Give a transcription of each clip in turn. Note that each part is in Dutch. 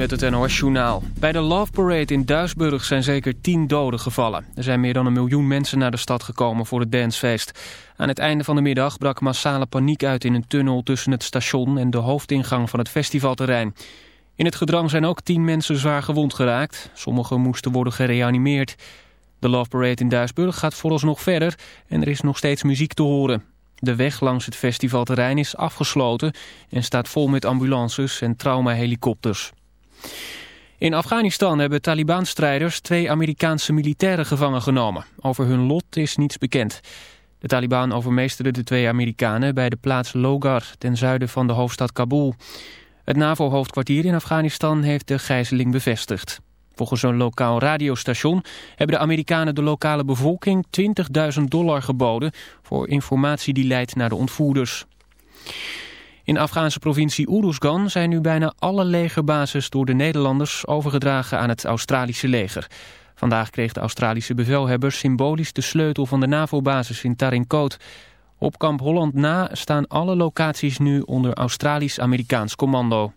met het NOS-journaal. Bij de Love Parade in Duisburg zijn zeker tien doden gevallen. Er zijn meer dan een miljoen mensen naar de stad gekomen voor het dancefeest. Aan het einde van de middag brak massale paniek uit in een tunnel tussen het station en de hoofdingang van het festivalterrein. In het gedrang zijn ook tien mensen zwaar gewond geraakt. Sommigen moesten worden gereanimeerd. De Love Parade in Duisburg gaat vooralsnog verder en er is nog steeds muziek te horen. De weg langs het festivalterrein is afgesloten en staat vol met ambulances en traumahelikopters. In Afghanistan hebben Taliban-strijders twee Amerikaanse militairen gevangen genomen. Over hun lot is niets bekend. De Taliban overmeesterden de twee Amerikanen bij de plaats Logar ten zuiden van de hoofdstad Kabul. Het NAVO-hoofdkwartier in Afghanistan heeft de gijzeling bevestigd. Volgens een lokaal radiostation hebben de Amerikanen de lokale bevolking 20.000 dollar geboden voor informatie die leidt naar de ontvoerders. In de Afghaanse provincie Uruzgan zijn nu bijna alle legerbases door de Nederlanders overgedragen aan het Australische leger. Vandaag kreeg de Australische bevelhebber symbolisch de sleutel van de NAVO-basis in Tarinkot. Op kamp Holland na staan alle locaties nu onder Australisch-Amerikaans commando.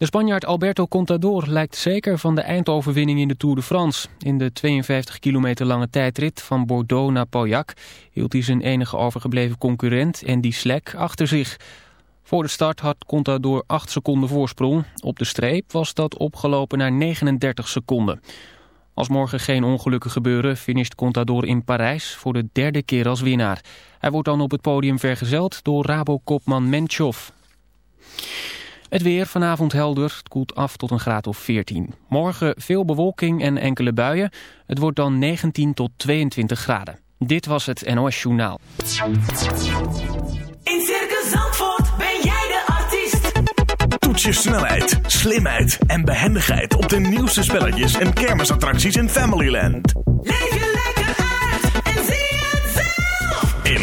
De Spanjaard Alberto Contador lijkt zeker van de eindoverwinning in de Tour de France. In de 52 kilometer lange tijdrit van Bordeaux naar Pauillac hield hij zijn enige overgebleven concurrent Andy Slek achter zich. Voor de start had Contador 8 seconden voorsprong. Op de streep was dat opgelopen naar 39 seconden. Als morgen geen ongelukken gebeuren, finisht Contador in Parijs voor de derde keer als winnaar. Hij wordt dan op het podium vergezeld door Rabo-kopman Menchov. Het weer vanavond helder. Het koelt af tot een graad of 14. Morgen veel bewolking en enkele buien. Het wordt dan 19 tot 22 graden. Dit was het NOS Journaal. In Circus Zandvoort ben jij de artiest. Toets je snelheid, slimheid en behendigheid op de nieuwste spelletjes en kermisattracties in Familyland. Leef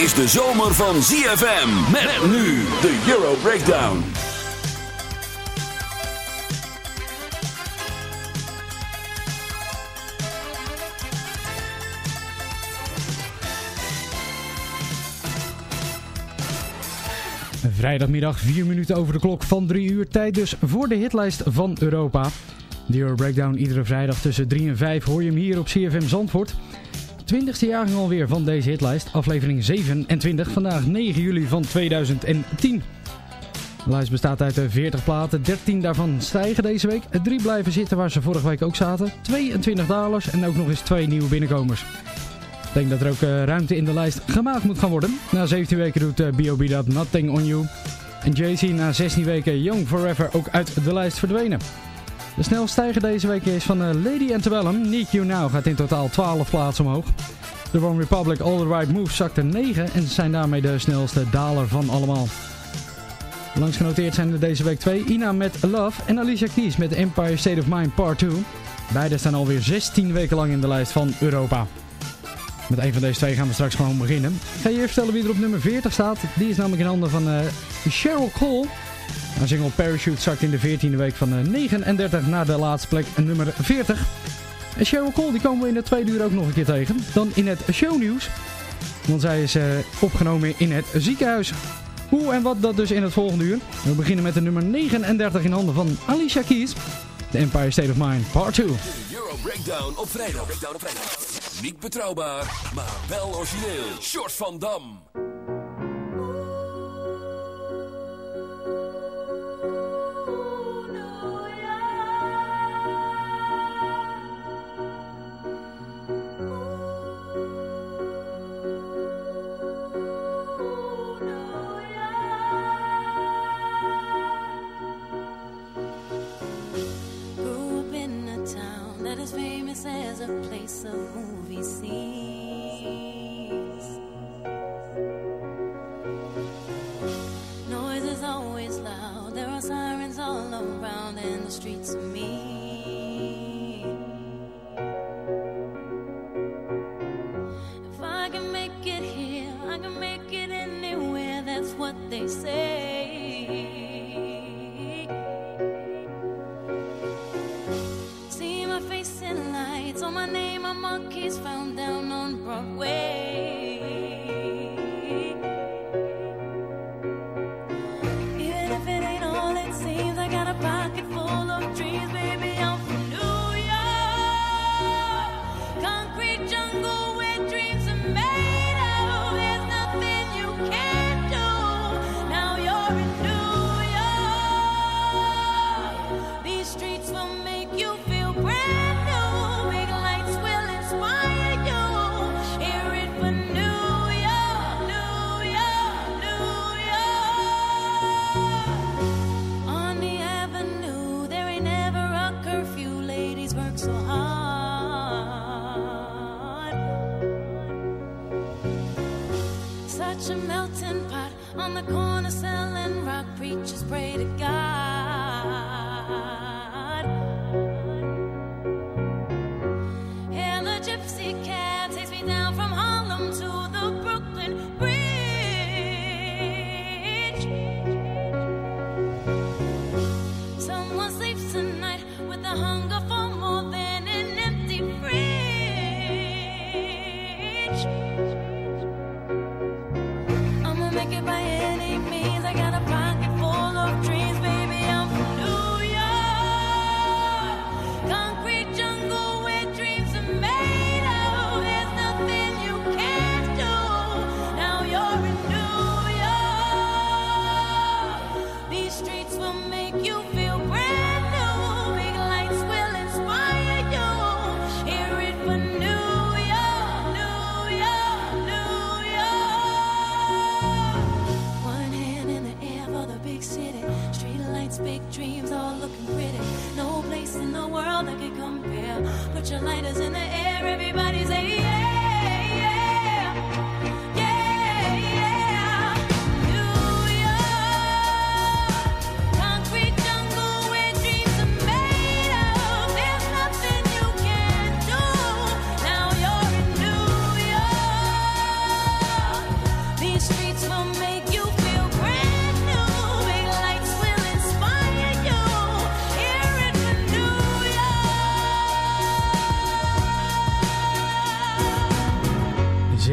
Is de zomer van ZFM. Met nu de Euro Breakdown. Vrijdagmiddag 4 minuten over de klok van 3 uur. Tijd dus voor de hitlijst van Europa. De Euro Breakdown iedere vrijdag tussen 3 en 5 hoor je hem hier op CFM Zandvoort. 20ste jaargang alweer van deze hitlijst. Aflevering 27. Vandaag 9 juli van 2010. De lijst bestaat uit 40 platen. 13 daarvan stijgen deze week. 3 blijven zitten waar ze vorige week ook zaten. 22 dalers en ook nog eens 2 nieuwe binnenkomers. Ik denk dat er ook eh, ruimte in de lijst gemaakt moet gaan worden. Na 17 weken doet eh, B.O.B. dat Nothing On You. En Jay-Z na 16 weken Young Forever ook uit de lijst verdwenen. De snelst stijger deze week is van eh, Lady Antebellum. Need You Now gaat in totaal 12 plaatsen omhoog. De One Republic All The Right Moves zakte 9 en zijn daarmee de snelste daler van allemaal. Langs genoteerd zijn er deze week twee. Ina met Love en Alicia Keys met Empire State of Mind Part 2. Beide staan alweer 16 weken lang in de lijst van Europa. Met een van deze twee gaan we straks gewoon beginnen. Ik ga je eerst vertellen wie er op nummer 40 staat. Die is namelijk in handen van eh, Cheryl Cole. Haar single Parachute zakt in de 14e week van eh, 39 naar de laatste plek, eh, nummer 40. En Cheryl Cole die komen we in de tweede uur ook nog een keer tegen. Dan in het shownieuws. Want zij is eh, opgenomen in het ziekenhuis. Hoe en wat dat dus in het volgende uur. We beginnen met de nummer 39 in handen van Alicia Keys. The Empire State of Mind Part 2. De Euro Breakdown op vrijdag. Breakdown op vrijdag. Niet betrouwbaar, maar wel origineel. Short van Dam.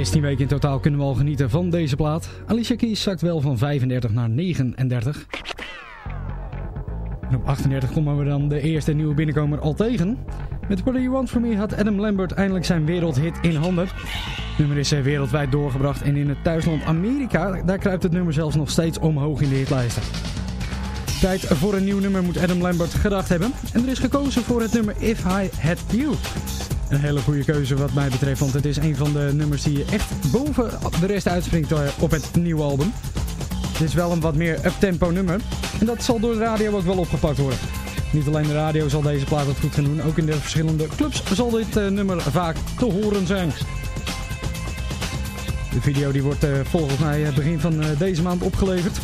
16 weken in totaal kunnen we al genieten van deze plaat. Alicia Keys zakt wel van 35 naar 39. En op 38 komen we dan de eerste nieuwe binnenkomer al tegen. Met What Do You Want From Me had Adam Lambert eindelijk zijn wereldhit in handen. Het nummer is eh, wereldwijd doorgebracht en in het thuisland Amerika, daar kruipt het nummer zelfs nog steeds omhoog in de hitlijsten. Tijd voor een nieuw nummer moet Adam Lambert gedacht hebben. En er is gekozen voor het nummer If I Had You. Een hele goede keuze wat mij betreft, want het is een van de nummers die echt boven de rest uitspringt eh, op het nieuwe album. Dit is wel een wat meer uptempo nummer. En dat zal door de radio ook wel opgepakt worden. Niet alleen de radio zal deze plaat het goed gaan doen, ook in de verschillende clubs zal dit eh, nummer vaak te horen zijn. De video die wordt eh, volgens mij begin van deze maand opgeleverd.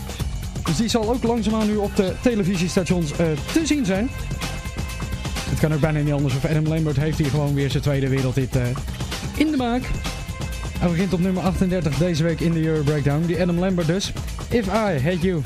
Dus die zal ook langzaamaan nu op de televisiestations te zien zijn. Kan ook bijna niet anders of Adam Lambert heeft hier gewoon weer zijn tweede wereldhit eh, in de maak. Hij begint op nummer 38 deze week in de Euro Breakdown. Die Adam Lambert dus. If I Had You.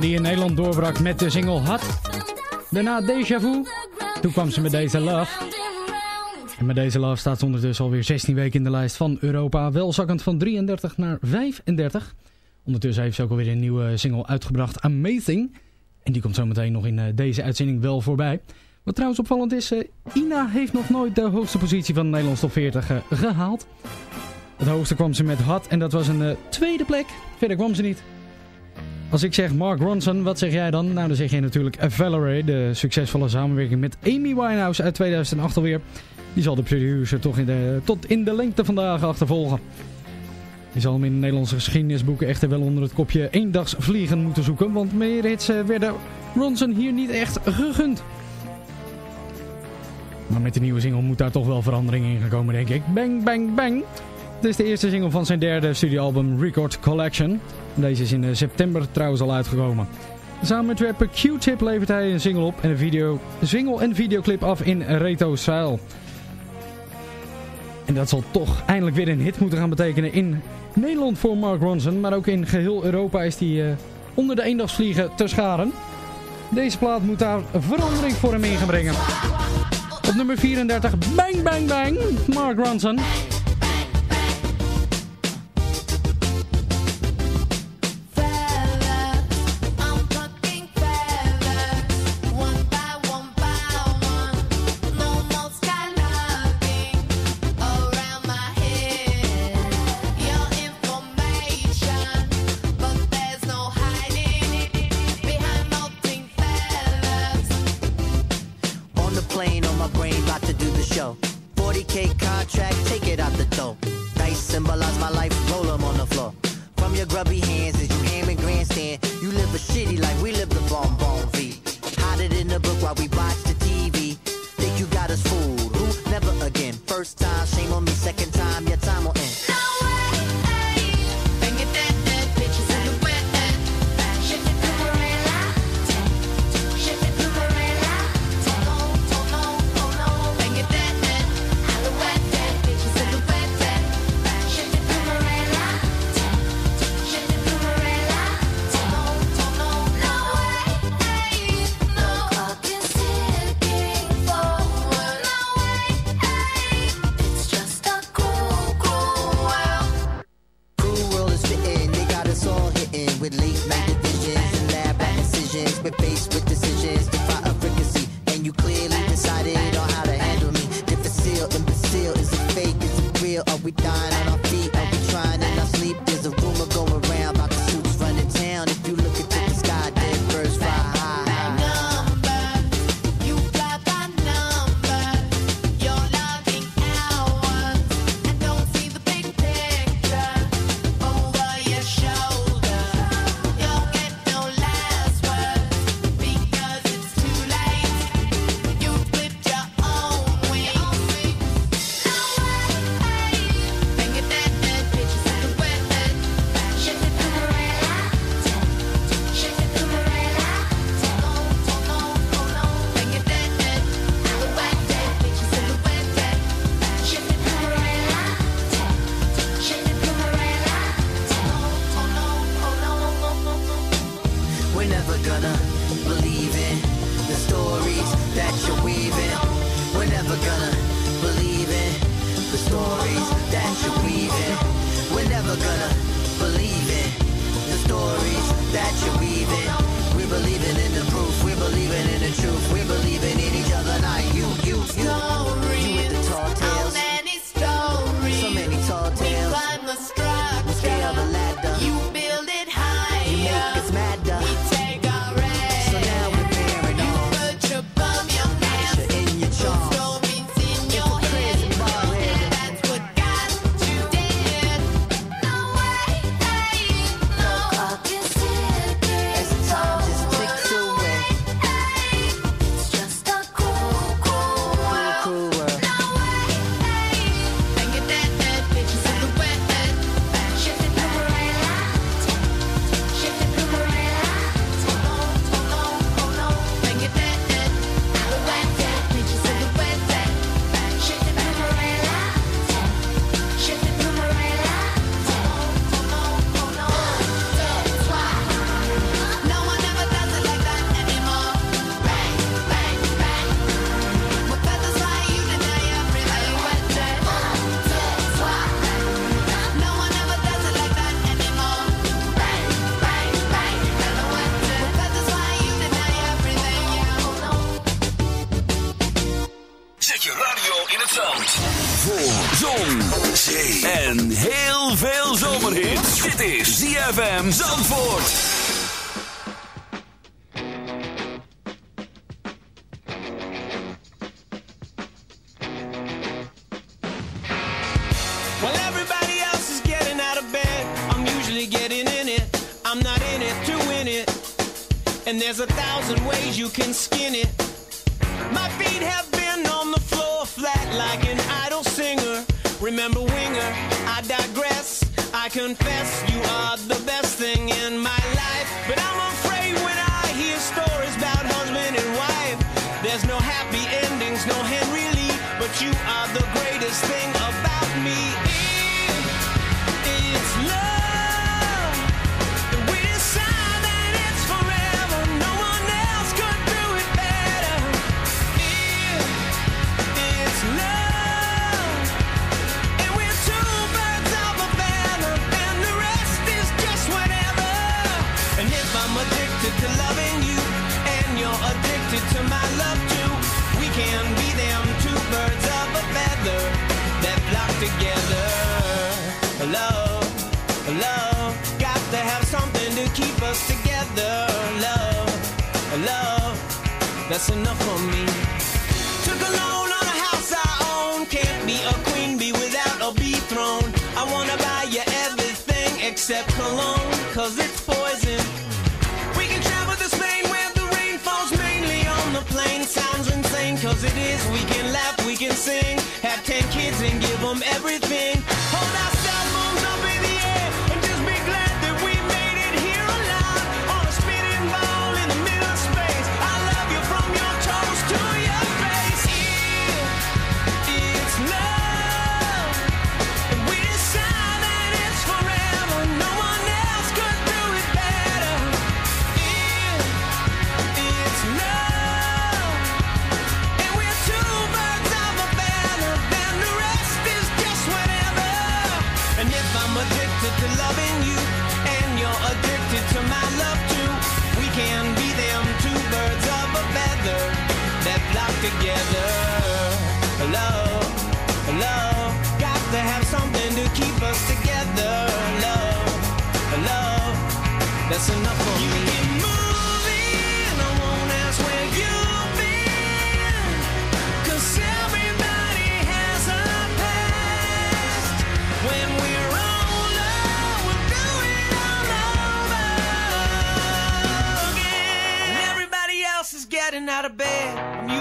Die in Nederland doorbrak met de single Hot. Daarna Deja Vu. Toen kwam ze met deze Love. En met deze Love staat ze ondertussen alweer 16 weken in de lijst van Europa. Wel zakkend van 33 naar 35. Ondertussen heeft ze ook alweer een nieuwe single uitgebracht, Amazing. En die komt zometeen nog in eh, deze uitzending wel voorbij. Wat trouwens opvallend is, eh, Ina heeft nog nooit de hoogste positie van de Nederlandse top 40 eh, gehaald. Het hoogste kwam ze met Hot en dat was een tweede plek. Verder kwam ze niet. Als ik zeg Mark Ronson, wat zeg jij dan? Nou, dan zeg jij natuurlijk Valerie, de succesvolle samenwerking met Amy Winehouse uit 2008 alweer. Die zal de producer toch in de, tot in de lengte vandaag achtervolgen. Je zal hem in de Nederlandse geschiedenisboeken echter wel onder het kopje eendagsvliegen moeten zoeken, want meer hits eh, werden Ronson hier niet echt gegund. Maar met de nieuwe single moet daar toch wel verandering in gaan komen, denk ik. Bang, bang, bang. Het is de eerste single van zijn derde studioalbum Record Collection. Deze is in eh, september trouwens al uitgekomen. Samen met rapper Q-Tip levert hij een single op en een video, single en videoclip af in retro-stijl. En dat zal toch eindelijk weer een hit moeten gaan betekenen in Nederland voor Mark Ronson. Maar ook in geheel Europa is hij eh, onder de eendagsvliegen te scharen. Deze plaat moet daar verandering voor hem in gaan brengen. Op nummer 34, Bang Bang Bang, Mark Ronson. Is ZFM Zandvoort. We can laugh, we can sing. Have ten kids and give them everything. Together. Love, love, got to have something to keep us together. Love, love, that's enough for me. Keep moving, I won't ask where you've everybody has a past. When we're older, we'll do it all over again. Everybody else is getting out of bed.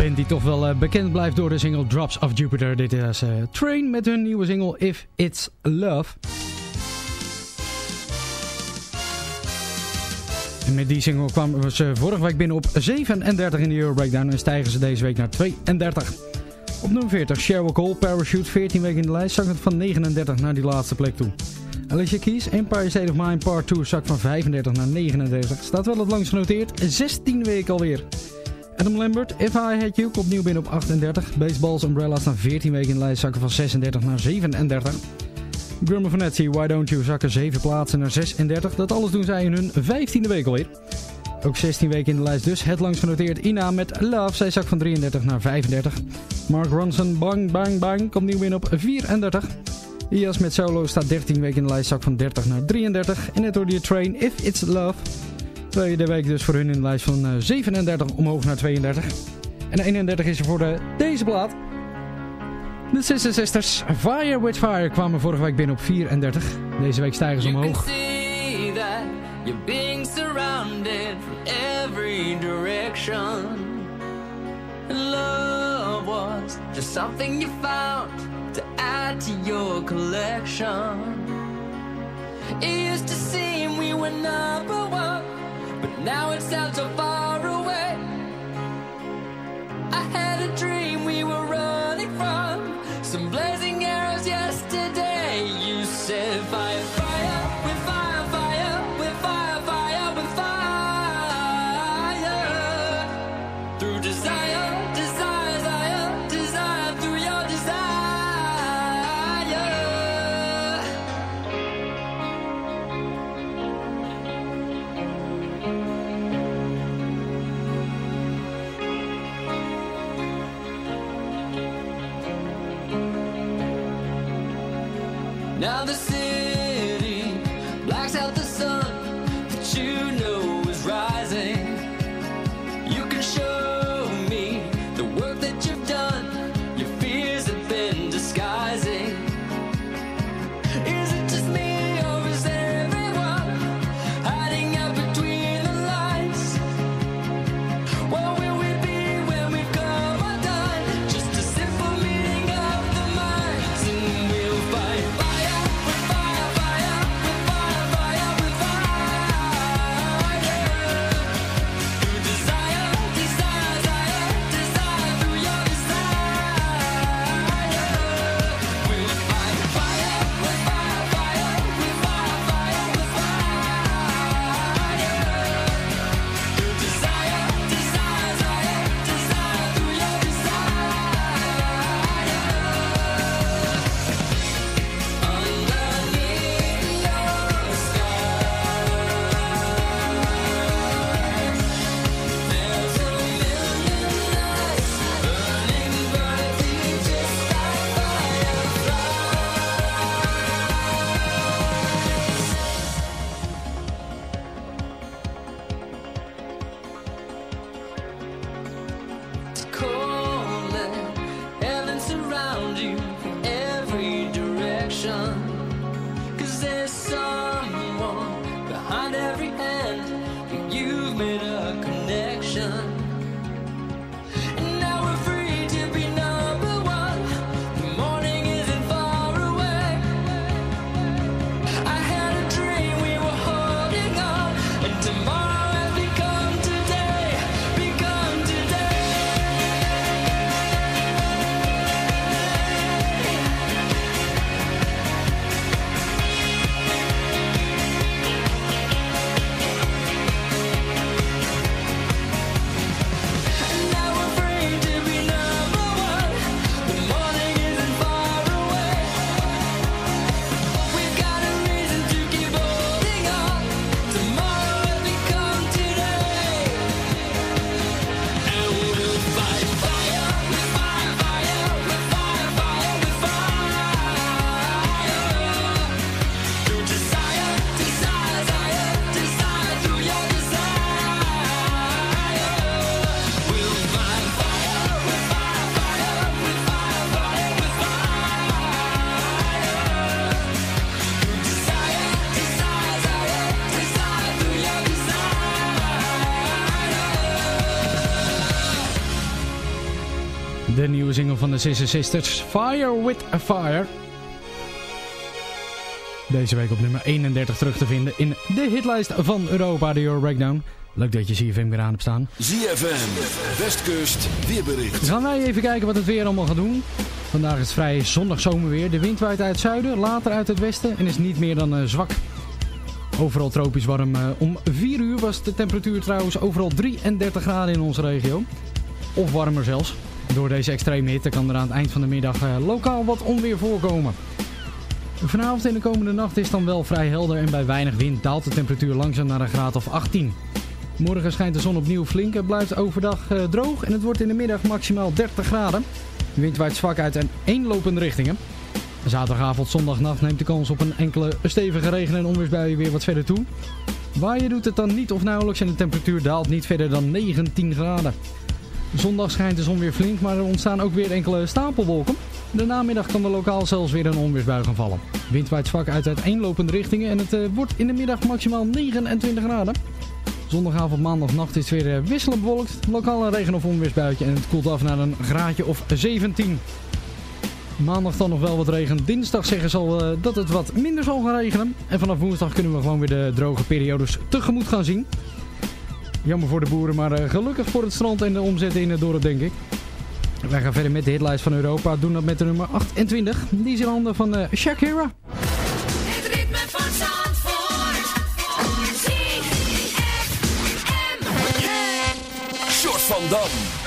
Band die toch wel eh, bekend blijft door de single Drops of Jupiter. Dit is eh, Train met hun nieuwe single If It's Love. En met die single kwamen ze vorige week binnen op 37 in de Euro Breakdown en stijgen ze deze week naar 32. Op nummer 40 Sheryl Cole, Parachute, 14 weken in de lijst, zakt het van 39 naar die laatste plek toe. Alicia Keys, Empire State of Mind Part 2, zakt van 35 naar 39. Staat wel het langst genoteerd, 16 weken alweer. Adam Lambert, If I Had You, komt nieuw binnen op 38. Baseballs Umbrella staan 14 weken in de lijst, zakken van 36 naar 37. Grummer van Etsy, Why Don't You, zakken 7 plaatsen naar 36. Dat alles doen zij in hun 15e week alweer. Ook 16 weken in de lijst dus. Het langst genoteerd Ina met Love. Zij zakt van 33 naar 35. Mark Ronson, Bang Bang Bang, komt nieuw binnen op 34. Ias met Solo staat 13 weken in de lijst, zak van 30 naar 33. En net door die Train, If It's Love. Tweede week dus voor hun in de lijst van eh, 37 omhoog naar 32. En 31 is er voor de, deze plaat. De Sister Sisters, Fire With Fire, kwamen vorige week binnen op 34. Deze week stijgen ze omhoog. see that you're being surrounded from every direction. Love was just something you found to add to your collection. It used to seem we were number one, now it sounds so far away. I had a dream nieuwe single van de Sister Sisters, Fire with a Fire. Deze week op nummer 31 terug te vinden in de hitlijst van Europa, de Euro Breakdown. Leuk dat je CFM weer aan hebt staan. ZFM, Westkust, weerbericht. Gaan wij even kijken wat het weer allemaal gaat doen. Vandaag is het vrij zonnig zomerweer. De wind waait uit het zuiden, later uit het westen en is niet meer dan eh, zwak. Overal tropisch warm. Eh, om 4 uur was de temperatuur trouwens overal 33 graden in onze regio. Of warmer zelfs. Door deze extreme hitte kan er aan het eind van de middag eh, lokaal wat onweer voorkomen. Vanavond en de komende nacht is dan wel vrij helder en bij weinig wind daalt de temperatuur langzaam naar een graad of 18. Morgen schijnt de zon opnieuw flink. Het blijft overdag eh, droog en het wordt in de middag maximaal 30 graden. De wind waait zwak uit en eenlopende richtingen. Zaterdagavond, zondagnacht neemt de kans op een enkele stevige regen- en onweersbuien weer wat verder toe. Waaien doet het dan niet of nauwelijks en de temperatuur daalt niet verder dan 19 graden. Zondag schijnt de zon weer flink, maar er ontstaan ook weer enkele stapelwolken. De namiddag kan er lokaal zelfs weer een onweersbui gaan vallen. Wind waait zwak uit uiteenlopende richtingen en het eh, wordt in de middag maximaal 29 graden. Zondagavond, maandag, nacht is het weer eh, wisselend bewolkt. Lokaal een regen- of onweersbuitje en het koelt af naar een graadje of 17. Maandag dan nog wel wat regen. Dinsdag zeggen ze al eh, dat het wat minder zal gaan regenen. En vanaf woensdag kunnen we gewoon weer de droge periodes tegemoet gaan zien. Jammer voor de boeren, maar eh, gelukkig voor het strand en de omzet in het dorp, denk ik. Wij gaan verder met de hitlijst van Europa. Doen dat met de nummer 28. Die is in handen van eh, Shakira. Het ritme van Zandvoort. Short van Dam.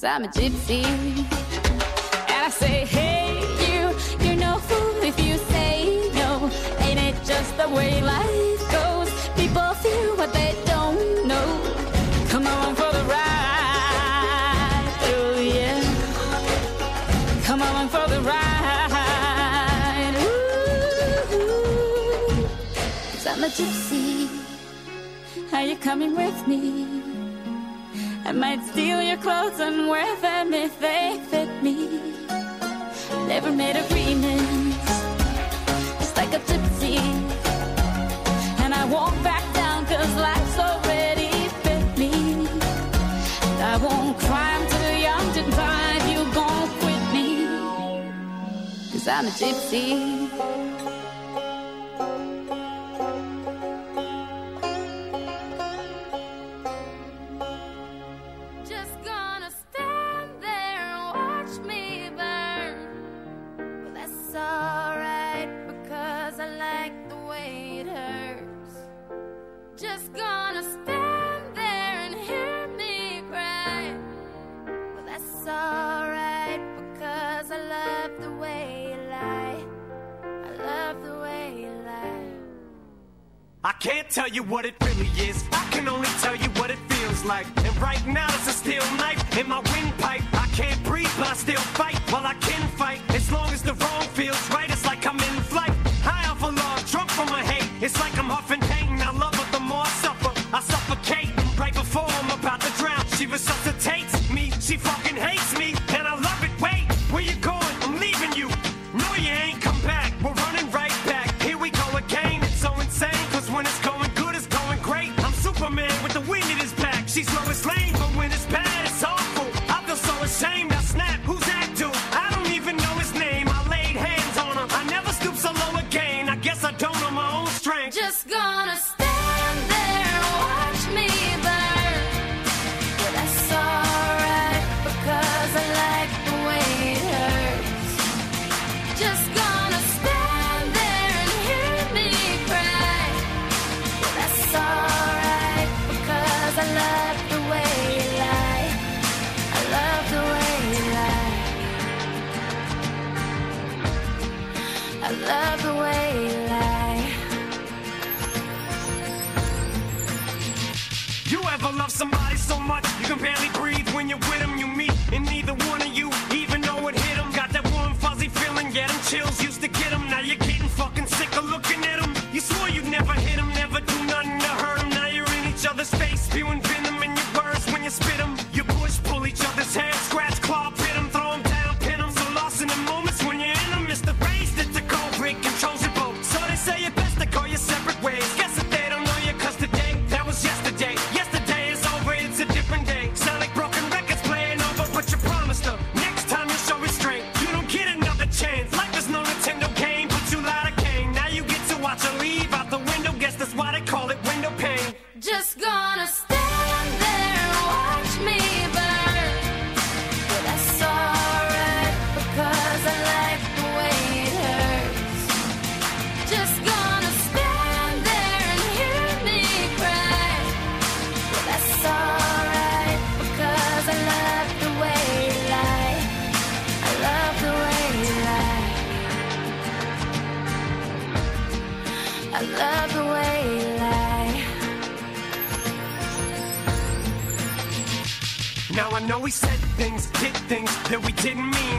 Cause I'm a gypsy. And I say, hey, you, you're no fool if you say no. Ain't it just the way life goes? People feel what they don't know. Come on for the ride, oh yeah. Come along for the ride. Ooh, Cause I'm a gypsy. Are you coming with me? I might steal your clothes and wear them if they fit me. Never made agreements, just like a gypsy. And I won't back down cause life's already fit me. And I won't cry, I'm too young to cry you gon' quit me. Cause I'm a gypsy. I can't tell you what it really is. I can only tell you what it feels like. And right now it's a steel knife in my windpipe. I can't breathe, but I still fight. Well, I can fight as long as the wrong feels right. It's like I'm in flight. High off a log, drunk from my hate. It's like I'm huffing pain. I love her the more I suffer. I suffocate right before I'm about to drown. She resuscitates. that we didn't mean.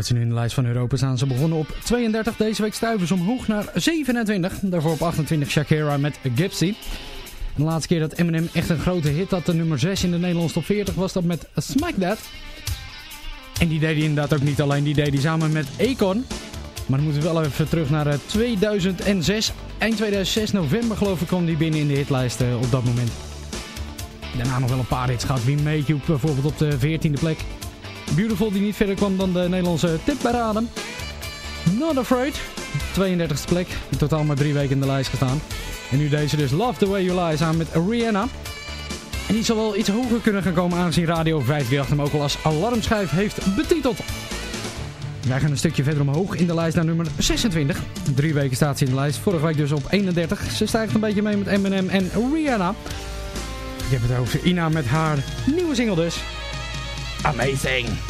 dat ze nu in de lijst van Europa staan. Ze begonnen op 32, deze week stuiven ze omhoog naar 27. Daarvoor op 28 Shakira met Gypsy. De laatste keer dat Eminem echt een grote hit had, de nummer 6 in de Nederlandse top 40, was dat met Smack That. En die deed hij inderdaad ook niet alleen, die deed hij samen met Akon. Maar dan moeten we wel even terug naar eh, 2006. Eind 2006, november geloof ik, kwam die binnen in de hitlijst eh, op dat moment. Daarna nog wel een paar hits gehad. Wie Make bijvoorbeeld op de 14e plek. Beautiful die niet verder kwam dan de Nederlandse tip bij Radem. Not Afraid, 32e plek. In totaal maar drie weken in de lijst gestaan. En nu deze dus Love The Way You Lie samen met Rihanna. En die zal wel iets hoger kunnen gaan komen aangezien Radio 538 hem ook al als alarmschijf heeft betiteld. Wij gaan een stukje verder omhoog in de lijst naar nummer 26. Drie weken staat ze in de lijst. Vorige week dus op 31. Ze stijgt een beetje mee met Eminem en Rihanna. Ik heb het over Ina met haar nieuwe single dus. Amazing.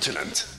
Continent.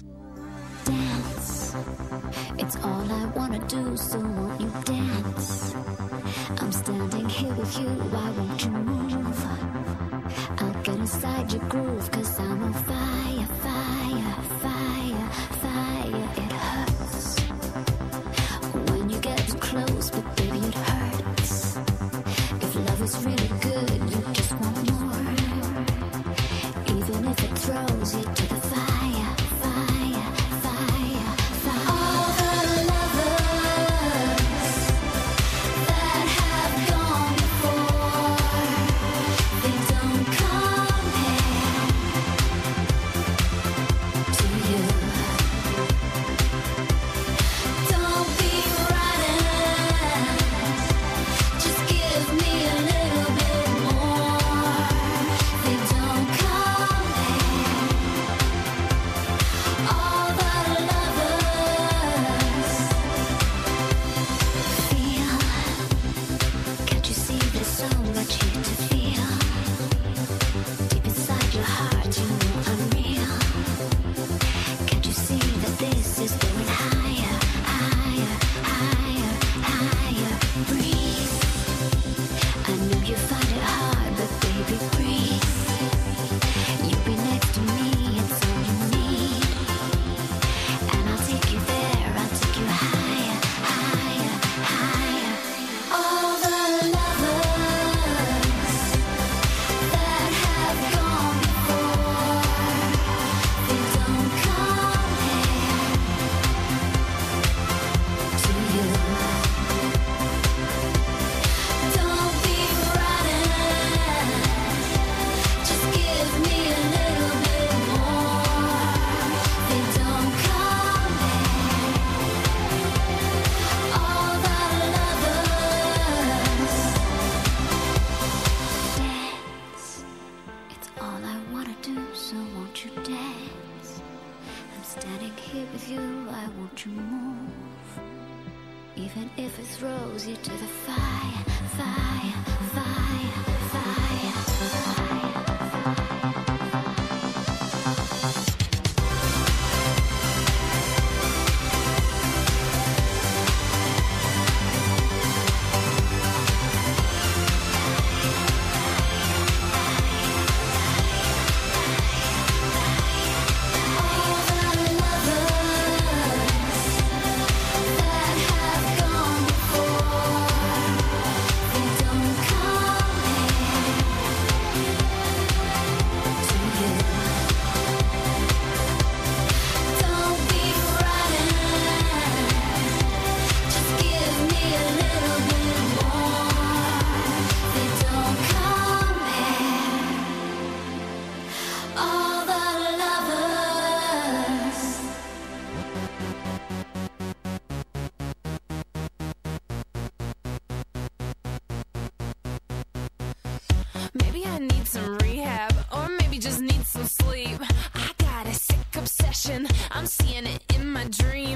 Maybe I need some rehab, or maybe just need some sleep. I got a sick obsession, I'm seeing it in my dreams.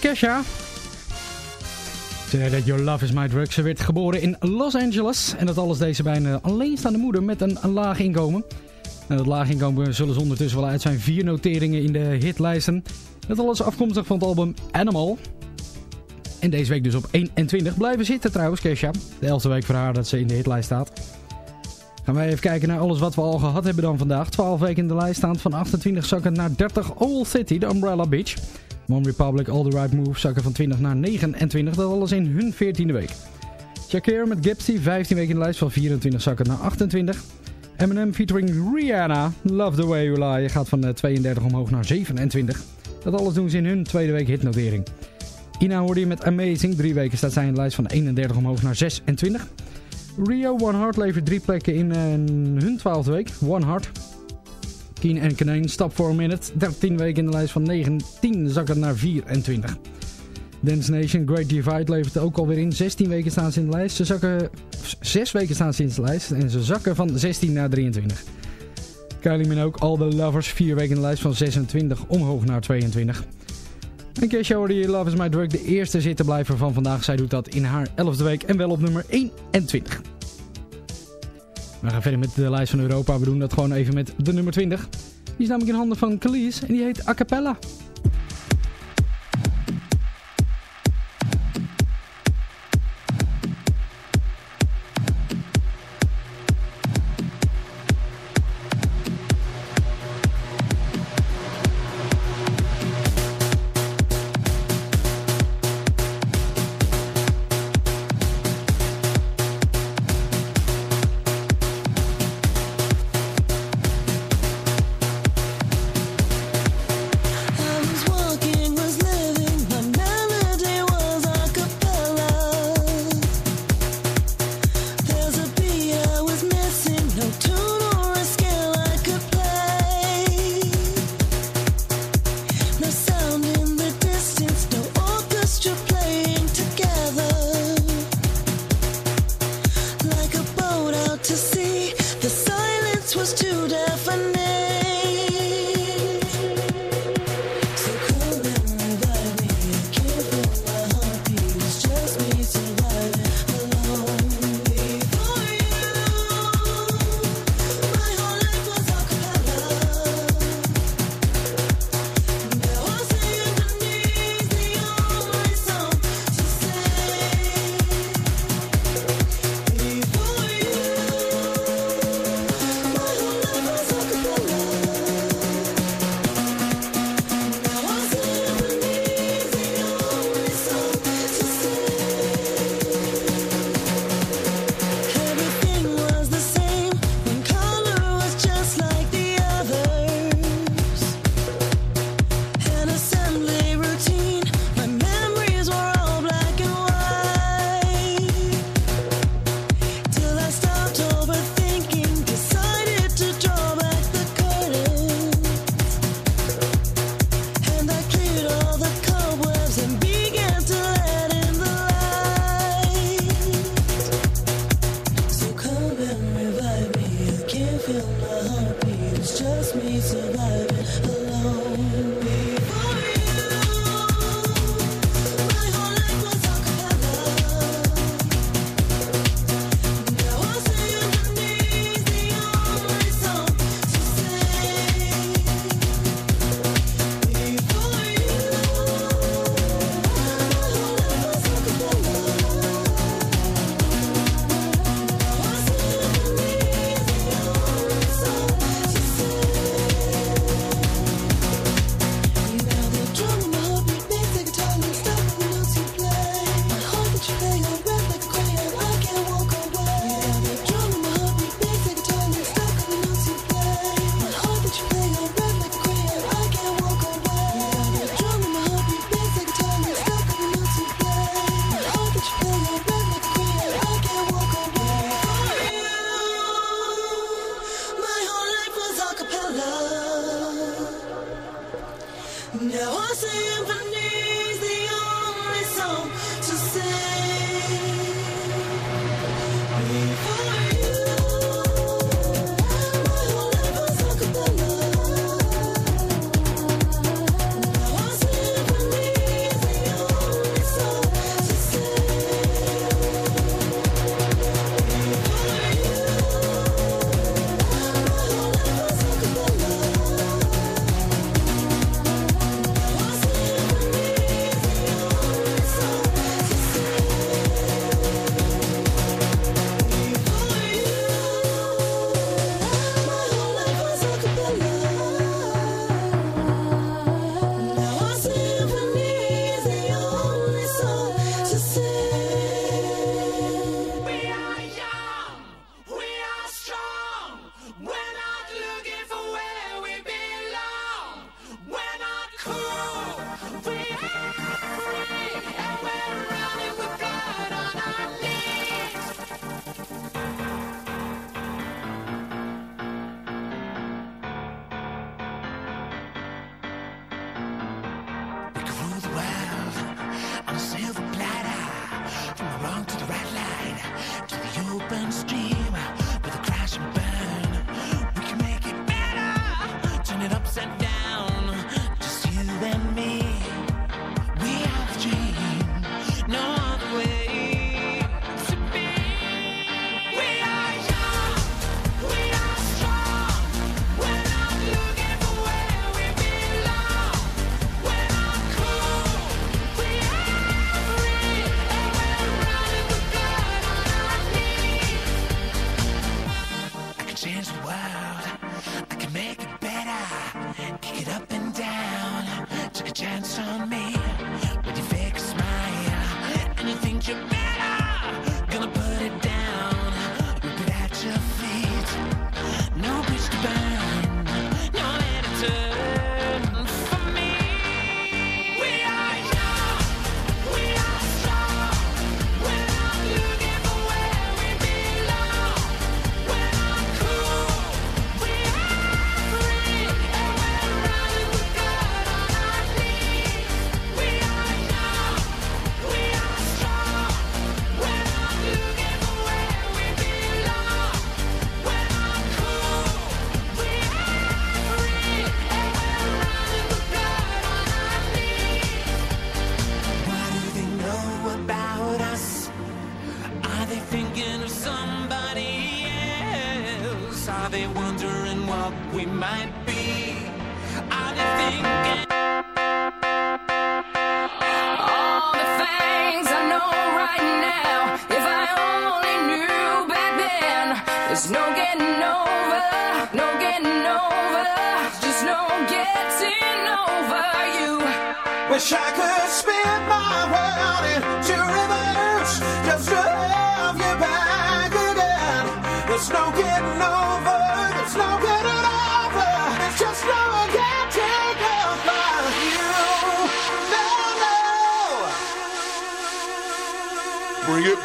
Kesha. Ze zei dat Your Love Is My Drug. Ze werd geboren in Los Angeles. En dat alles deze bij een alleenstaande moeder met een, laag inkomen. En dat laag inkomen zullen ze ondertussen wel uit zijn vier noteringen in de hitlijsten. Dat alles afkomstig van het album Animal. En deze week dus op 21. Blijven zitten trouwens, Kesha. De elfde week voor haar dat ze in de hitlijst staat. Gaan wij even kijken naar alles wat we al gehad hebben dan vandaag. 12 weken in de lijst staan van 28 zakken naar 30. Old City, de Umbrella Beach. One Republic, All The Right Move zakken van 20 naar 29. Dat alles in hun 14e week. Shakira met Gypsy, 15 weken in de lijst van 24 zakken naar 28. Eminem featuring Rihanna, Love The Way You Lie, gaat van eh, 32 omhoog naar 27. Dat alles doen ze in hun tweede week hitnotering. Ina hoorde je met Amazing, drie weken staat zij in de lijst van 31 omhoog naar 26. Rio One Heart levert drie plekken in eh, hun twaalfde week. One Heart. Keen en Kanane, Stop for a Minute. 13 weken in de lijst van 19 zakken naar 24. Dance Nation, Great Divide levert ook alweer in. 16 weken staan ze in de lijst. Ze zakken, 6 weken staan ze in de lijst en ze zakken van 16 naar 23. Kylie Minogue, All The Lovers, 4 weken in de lijst van 26 omhoog naar 22. En Kesha hoorde Love Is My Drug, de eerste zittenblijver van vandaag. Zij doet dat in haar 11e week en wel op nummer 21. We gaan verder met de lijst van Europa. We doen dat gewoon even met de nummer 20. Die is namelijk in handen van Khalees en die heet A Cappella.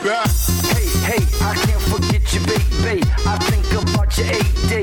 Hey, hey, I can't forget you, baby. I think about you eight days.